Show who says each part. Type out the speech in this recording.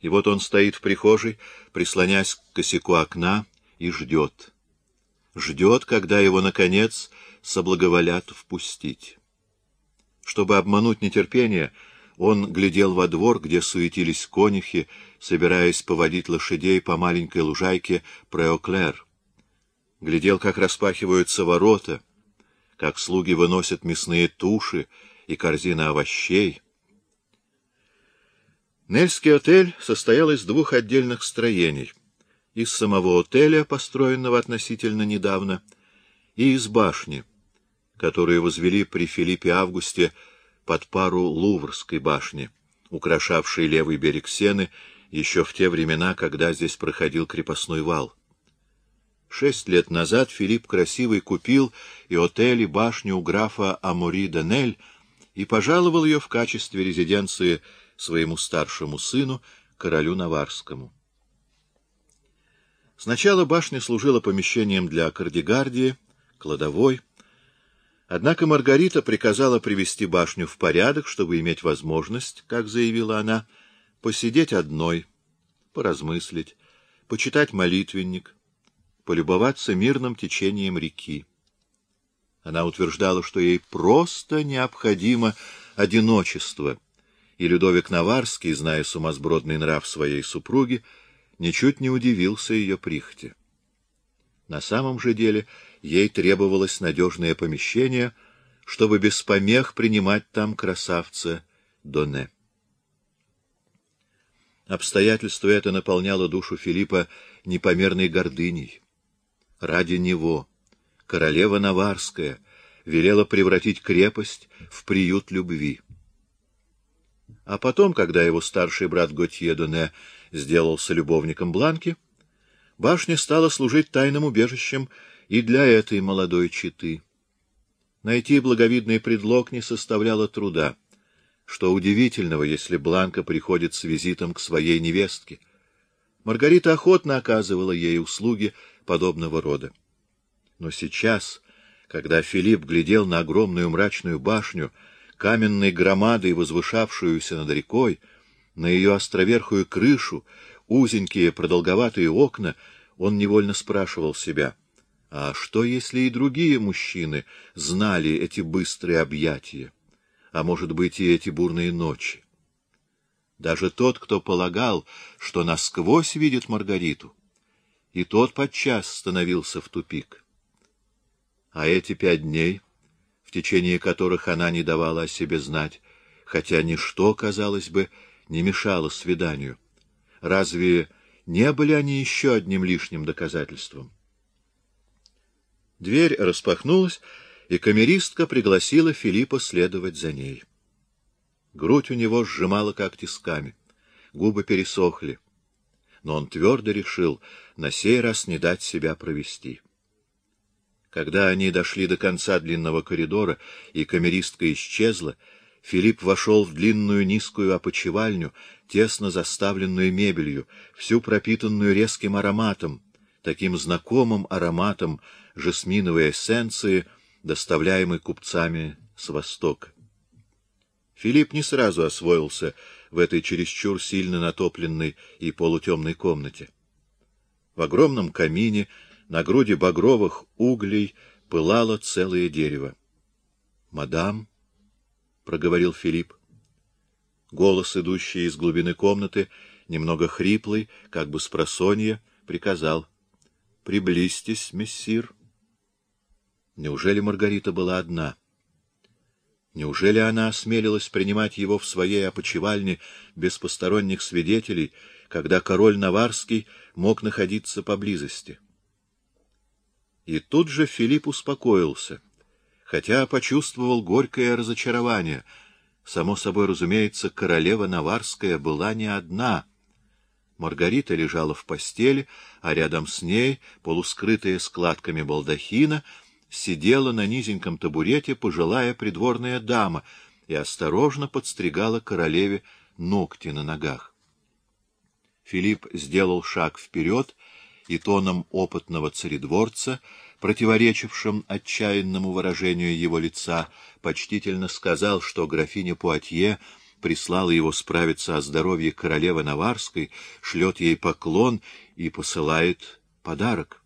Speaker 1: И вот он стоит в прихожей, прислонясь к косяку окна, и ждет. Ждет, когда его, наконец, соблаговолят впустить. Чтобы обмануть нетерпение, он глядел во двор, где суетились конюхи, собираясь поводить лошадей по маленькой лужайке Преоклер. Глядел, как распахиваются ворота, как слуги выносят мясные туши и корзины овощей. Нельский отель состоял из двух отдельных строений. Из самого отеля, построенного относительно недавно, и из башни, которую возвели при Филиппе Августе под пару Луврской башни, украшавшей левый берег Сены еще в те времена, когда здесь проходил крепостной вал. Шесть лет назад Филипп Красивый купил и отель, и башню у графа Амури Данель и пожаловал ее в качестве резиденции своему старшему сыну, королю Наварскому. Сначала башня служила помещением для кардигардии, кладовой. Однако Маргарита приказала привести башню в порядок, чтобы иметь возможность, как заявила она, посидеть одной, поразмыслить, почитать молитвенник, полюбоваться мирным течением реки. Она утверждала, что ей просто необходимо одиночество, и Людовик Наварский, зная сумасбродный нрав своей супруги, ничуть не удивился ее прихоти. На самом же деле ей требовалось надежное помещение, чтобы без помех принимать там красавца Доне. Обстоятельство это наполняло душу Филиппа непомерной гордыней. Ради него королева Наварская велела превратить крепость в приют любви. А потом, когда его старший брат Готье Дуне сделался любовником Бланки, башня стала служить тайным убежищем и для этой молодой четы. Найти благовидный предлог не составляло труда. Что удивительного, если Бланка приходит с визитом к своей невестке? Маргарита охотно оказывала ей услуги подобного рода. Но сейчас, когда Филипп глядел на огромную мрачную башню, каменной громадой, возвышавшуюся над рекой, на ее островерхую крышу, узенькие продолговатые окна, он невольно спрашивал себя, а что, если и другие мужчины знали эти быстрые объятия, а, может быть, и эти бурные ночи? Даже тот, кто полагал, что насквозь видит Маргариту, и тот подчас становился в тупик. А эти пять дней, в течение которых она не давала о себе знать, хотя ничто, казалось бы, не мешало свиданию, разве не были они еще одним лишним доказательством? Дверь распахнулась, и камеристка пригласила Филиппа следовать за ней. Грудь у него сжимала как тисками, губы пересохли но он твердо решил на сей раз не дать себя провести. Когда они дошли до конца длинного коридора, и камеристка исчезла, Филипп вошел в длинную низкую опочивальню, тесно заставленную мебелью, всю пропитанную резким ароматом, таким знакомым ароматом жасминовой эссенции, доставляемой купцами с Востока. Филипп не сразу освоился в этой чересчур сильно натопленной и полутемной комнате. В огромном камине на груди багровых углей пылало целое дерево. — Мадам, — проговорил Филипп. Голос, идущий из глубины комнаты, немного хриплый, как бы с просонья, приказал. — Приблизьтесь, мессир. Неужели Маргарита была одна? — Неужели она осмелилась принимать его в своей опочивальне без посторонних свидетелей, когда король Наварский мог находиться поблизости? И тут же Филипп успокоился, хотя почувствовал горькое разочарование. Само собой разумеется, королева Наварская была не одна. Маргарита лежала в постели, а рядом с ней, полускрытая складками балдахина, — сидела на низеньком табурете пожилая придворная дама и осторожно подстригала королеве ногти на ногах. Филипп сделал шаг вперед и тоном опытного царедворца, противоречившим отчаянному выражению его лица, почтительно сказал, что графиня Пуатье прислала его справиться о здоровье королевы Наварской, шлет ей поклон и посылает подарок.